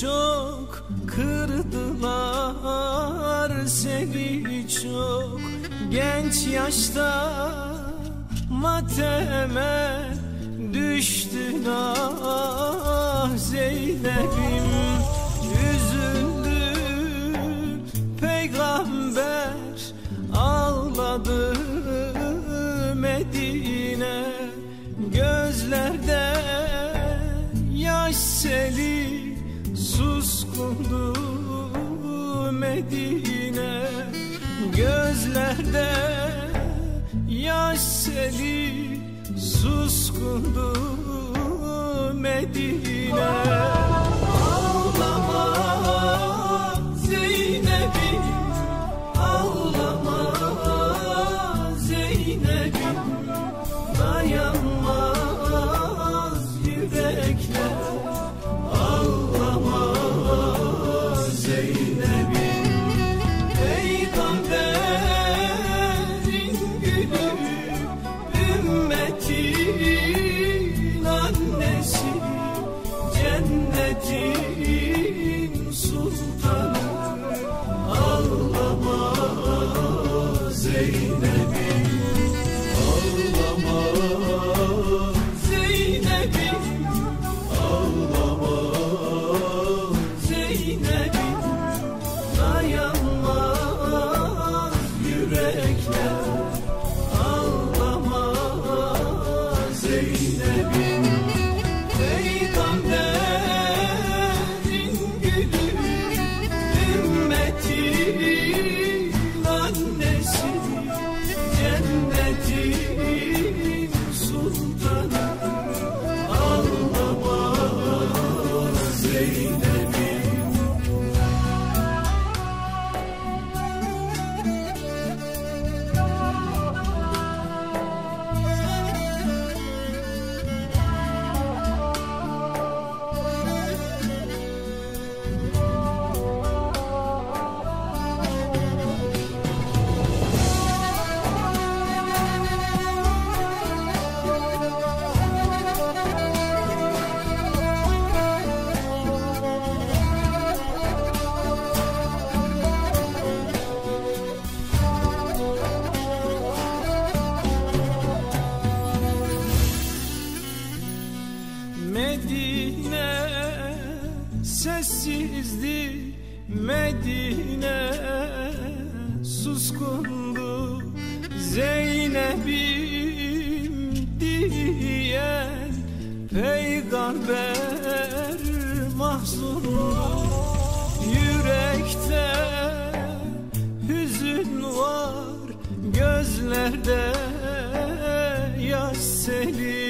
çok kırdılar seni çok. Genç yaşta mateme düştün ah Zeynep'im. Üzüldü peygamber ağladı Medine. Gözlerde yaş seli suskundu Medine gözlerde yaş seli suskundu Medine Cennetin sultanı Zeynep'im sessizdi Medine suskundu Zeynep'im diyen peygamber mahzundu Yürekte hüzün var gözlerde yaş seli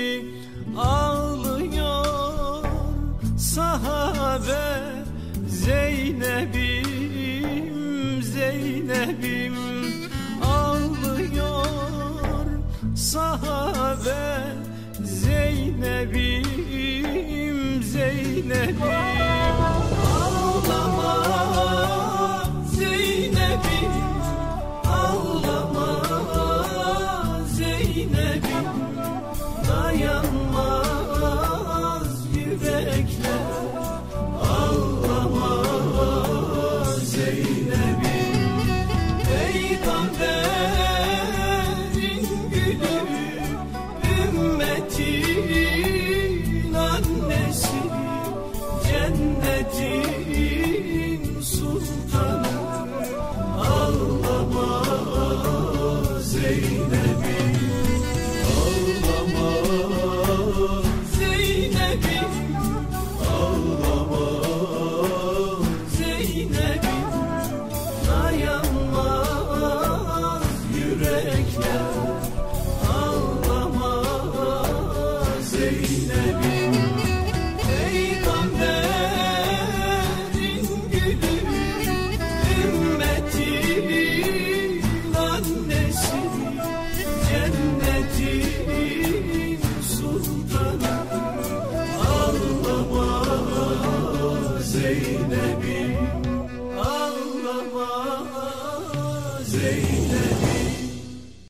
Zeynep'im Zeynep'im. Ağlama Zeynep'im ağlama Zeynep'im. Dayanmaz yürekler Zeynep'im sultanı